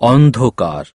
অন্ধকার।